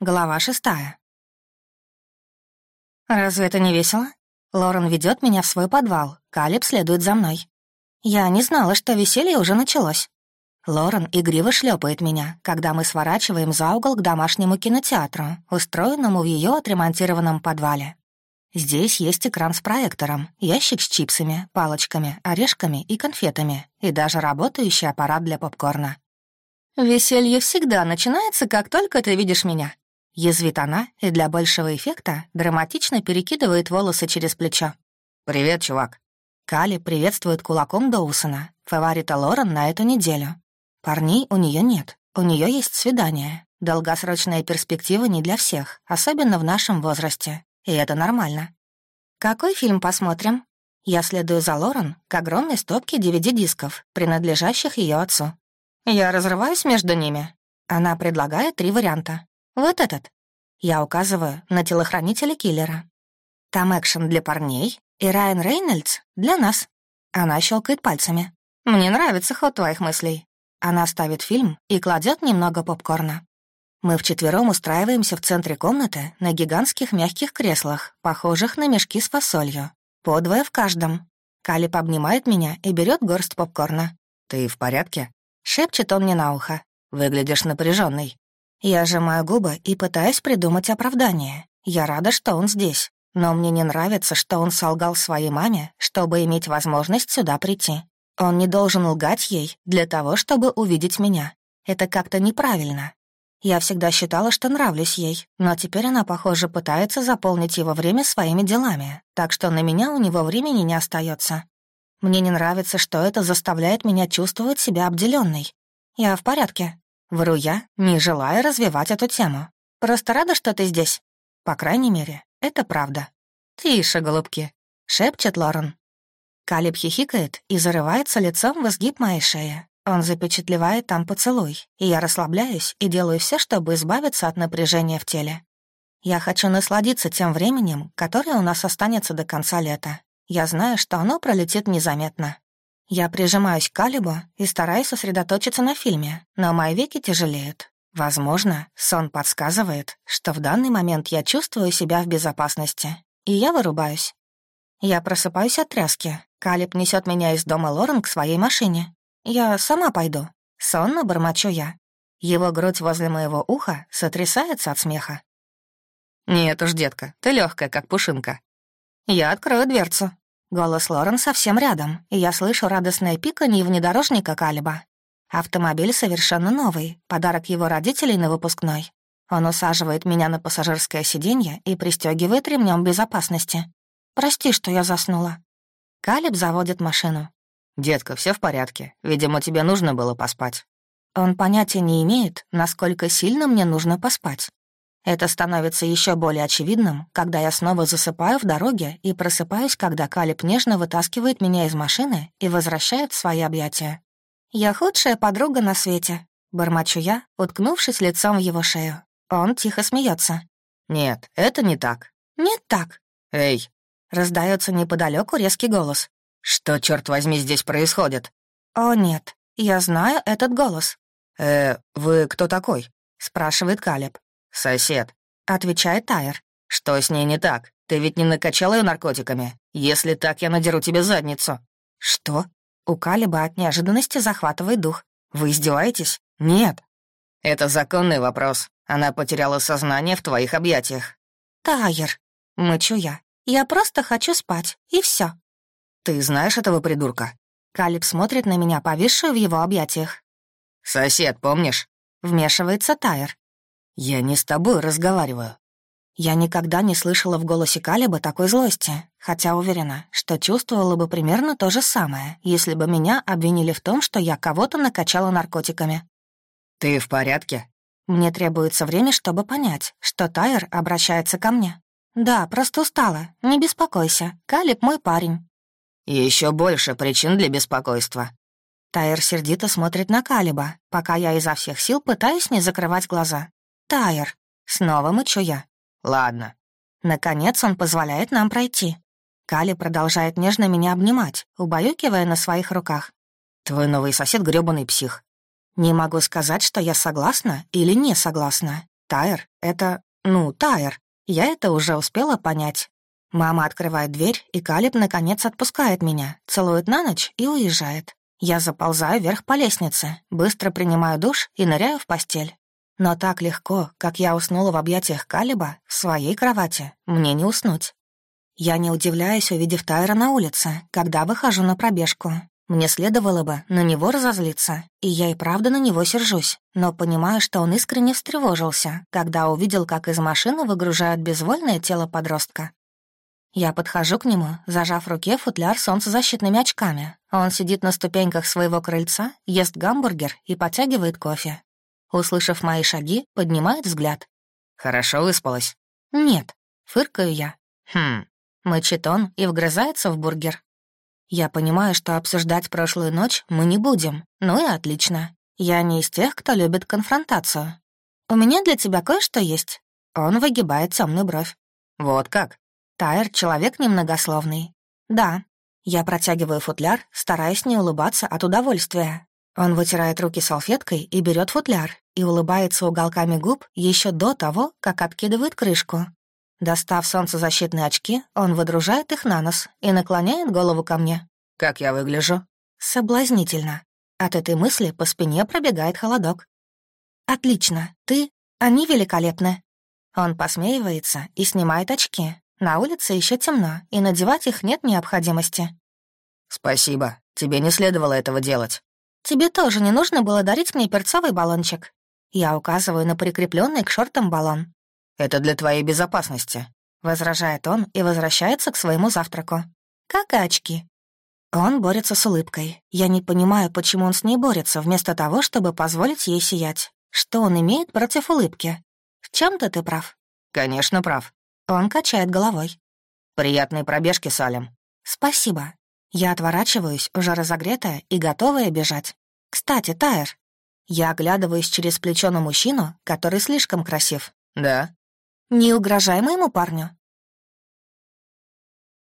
Глава шестая. «Разве это не весело? Лорен ведет меня в свой подвал, Калиб следует за мной. Я не знала, что веселье уже началось. Лорен игриво шлепает меня, когда мы сворачиваем за угол к домашнему кинотеатру, устроенному в ее отремонтированном подвале. Здесь есть экран с проектором, ящик с чипсами, палочками, орешками и конфетами, и даже работающий аппарат для попкорна. «Веселье всегда начинается, как только ты видишь меня», Язвит она и для большего эффекта драматично перекидывает волосы через плечо. «Привет, чувак». Кали приветствует кулаком Доусона, фаворита Лорен на эту неделю. Парней у нее нет, у нее есть свидание. Долгосрочная перспектива не для всех, особенно в нашем возрасте, и это нормально. «Какой фильм посмотрим?» Я следую за Лорен к огромной стопке DVD-дисков, принадлежащих ее отцу. Я разрываюсь между ними. Она предлагает три варианта. Вот этот. Я указываю на телохранителя киллера. Там экшен для парней и Райан Рейнольдс для нас. Она щелкает пальцами. Мне нравится ход твоих мыслей. Она ставит фильм и кладет немного попкорна. Мы вчетвером устраиваемся в центре комнаты на гигантских мягких креслах, похожих на мешки с фасолью. По двое в каждом. Калиб обнимает меня и берет горсть попкорна. «Ты в порядке?» — шепчет он мне на ухо. «Выглядишь напряженный. Я сжимаю губы и пытаюсь придумать оправдание. Я рада, что он здесь, но мне не нравится, что он солгал своей маме, чтобы иметь возможность сюда прийти. Он не должен лгать ей для того, чтобы увидеть меня. Это как-то неправильно. Я всегда считала, что нравлюсь ей, но теперь она, похоже, пытается заполнить его время своими делами, так что на меня у него времени не остается. Мне не нравится, что это заставляет меня чувствовать себя обделенной. Я в порядке, Вру я, не желая развивать эту тему. Просто рада, что ты здесь. По крайней мере, это правда. «Тише, голубки», — шепчет Лорен. Калиб хихикает и зарывается лицом в изгиб моей шеи. Он запечатлевает там поцелуй, и я расслабляюсь и делаю все, чтобы избавиться от напряжения в теле. Я хочу насладиться тем временем, которое у нас останется до конца лета. Я знаю, что оно пролетит незаметно. Я прижимаюсь к Калибу и стараюсь сосредоточиться на фильме, но мои веки тяжелеют. Возможно, сон подсказывает, что в данный момент я чувствую себя в безопасности, и я вырубаюсь. Я просыпаюсь от тряски. Калиб несет меня из дома Лорен к своей машине. Я сама пойду. Сонно бормочу я. Его грудь возле моего уха сотрясается от смеха. «Нет уж, детка, ты легкая, как пушинка». Я открою дверцу. Голос Лорен совсем рядом, и я слышу радостное пиканье внедорожника Калиба. Автомобиль совершенно новый, подарок его родителей на выпускной. Он усаживает меня на пассажирское сиденье и пристегивает ремнем безопасности. «Прости, что я заснула». Калиб заводит машину. «Детка, все в порядке. Видимо, тебе нужно было поспать». Он понятия не имеет, насколько сильно мне нужно поспать. Это становится еще более очевидным, когда я снова засыпаю в дороге и просыпаюсь, когда Калиб нежно вытаскивает меня из машины и возвращает в свои объятия. «Я худшая подруга на свете», — бормочу я, уткнувшись лицом в его шею. Он тихо смеется. «Нет, это не так». «Нет так». «Эй!» — раздается неподалеку резкий голос. «Что, черт возьми, здесь происходит?» «О, нет, я знаю этот голос». «Э, вы кто такой?» — спрашивает Калиб. «Сосед», — отвечает Тайер. «Что с ней не так? Ты ведь не накачал ее наркотиками? Если так, я надеру тебе задницу». «Что?» У Калиба от неожиданности захватывает дух. «Вы издеваетесь?» «Нет». «Это законный вопрос. Она потеряла сознание в твоих объятиях». «Тайер», — мычу я. «Я просто хочу спать, и все. «Ты знаешь этого придурка?» Калиб смотрит на меня, повисшую в его объятиях. «Сосед, помнишь?» Вмешивается Тайер. «Я не с тобой разговариваю». Я никогда не слышала в голосе Калиба такой злости, хотя уверена, что чувствовала бы примерно то же самое, если бы меня обвинили в том, что я кого-то накачала наркотиками. «Ты в порядке?» Мне требуется время, чтобы понять, что Тайер обращается ко мне. «Да, просто устала. Не беспокойся. Калиб мой парень». Еще больше причин для беспокойства». Тайер сердито смотрит на Калиба, пока я изо всех сил пытаюсь не закрывать глаза. «Тайер!» Снова мычу я. «Ладно». Наконец он позволяет нам пройти. Кали продолжает нежно меня обнимать, убаюкивая на своих руках. «Твой новый сосед — грёбаный псих». Не могу сказать, что я согласна или не согласна. Тайр — это... ну, Тайр. Я это уже успела понять. Мама открывает дверь, и Калиб, наконец, отпускает меня, целует на ночь и уезжает. Я заползаю вверх по лестнице, быстро принимаю душ и ныряю в постель. Но так легко, как я уснула в объятиях Калиба, в своей кровати, мне не уснуть. Я не удивляюсь, увидев Тайра на улице, когда выхожу на пробежку. Мне следовало бы на него разозлиться, и я и правда на него сержусь, но понимаю, что он искренне встревожился, когда увидел, как из машины выгружают безвольное тело подростка. Я подхожу к нему, зажав в руке футляр солнцезащитными очками. Он сидит на ступеньках своего крыльца, ест гамбургер и потягивает кофе. Услышав мои шаги, поднимает взгляд. «Хорошо выспалась?» «Нет», — фыркаю я. «Хм, Мычит он и вгрызается в бургер. Я понимаю, что обсуждать прошлую ночь мы не будем. Ну и отлично. Я не из тех, кто любит конфронтацию. У меня для тебя кое-что есть. Он выгибает темную бровь. Вот как? Тайр — человек немногословный. Да. Я протягиваю футляр, стараясь не улыбаться от удовольствия. Он вытирает руки салфеткой и берет футляр, и улыбается уголками губ еще до того, как откидывает крышку. Достав солнцезащитные очки, он выдружает их на нос и наклоняет голову ко мне. «Как я выгляжу?» «Соблазнительно». От этой мысли по спине пробегает холодок. «Отлично. Ты... Они великолепны». Он посмеивается и снимает очки. На улице еще темно, и надевать их нет необходимости. «Спасибо. Тебе не следовало этого делать». «Тебе тоже не нужно было дарить мне перцовый баллончик». Я указываю на прикрепленный к шортам баллон. «Это для твоей безопасности», — возражает он и возвращается к своему завтраку. «Как и очки». Он борется с улыбкой. Я не понимаю, почему он с ней борется, вместо того, чтобы позволить ей сиять. Что он имеет против улыбки? В чем то ты прав? Конечно, прав. Он качает головой. Приятной пробежки, Салем. Спасибо. Я отворачиваюсь, уже разогретая и готовая бежать. Кстати, Тайр. Я оглядываюсь через плечо на мужчину, который слишком красив. Да. «Не угрожай моему парню».